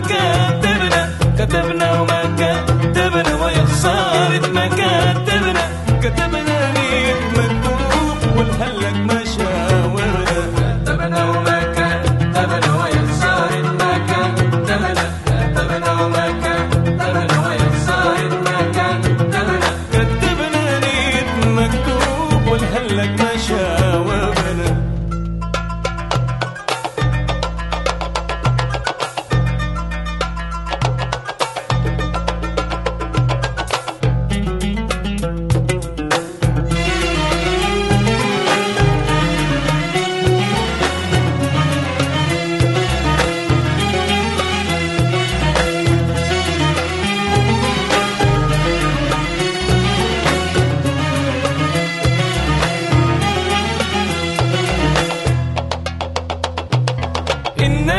خسارة ما كتبنا كتبنا وما كتبنا ويا خسارة ما كتبنا كتبنا نيت مكتوب والهلك ما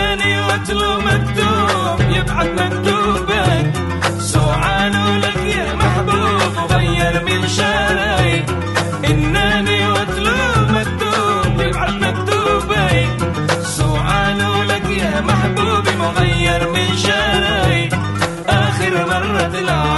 إنني واتلو مكتوب يبعث مكتوبك سوعان لك يا محبوب غير من شاري إنني واتلو مكتوب يبعث مكتوبك سوعان لك يا محبوب مغير من شاري آخر مرة العيني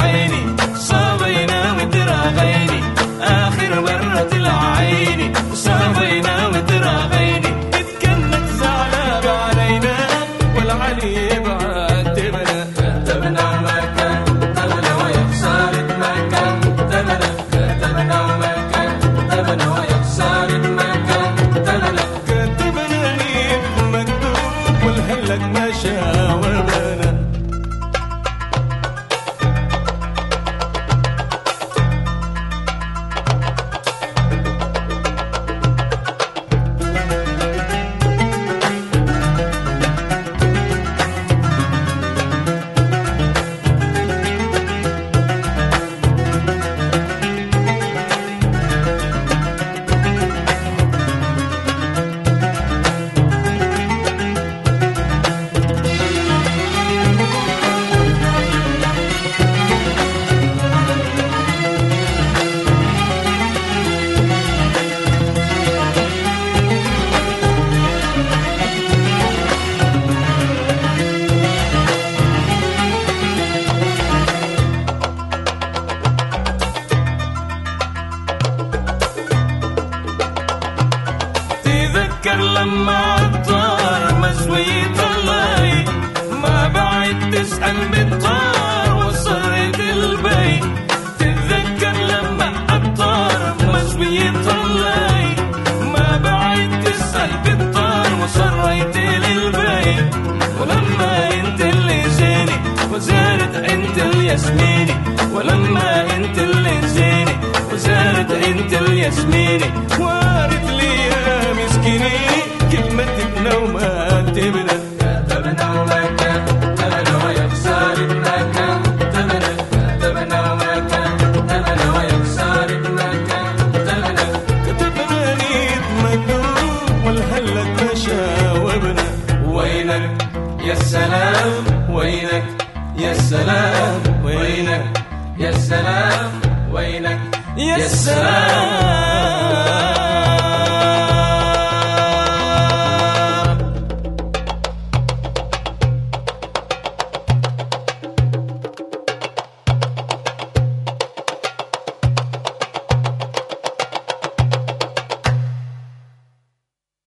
والهلك ما شاورنا تذكر لما عطار مسوية الله ما بعد تسأل بالطار وصرت البيت. تتذكر لما عطار مسوية الله ما بعد تسأل بالطار وصريت للبيت. ولما انت اللي زيني وزارت انت الياسميني وينك؟ يا سلام وينك؟ يا سلام وينك؟ يا سلام وينك؟ يا سلام.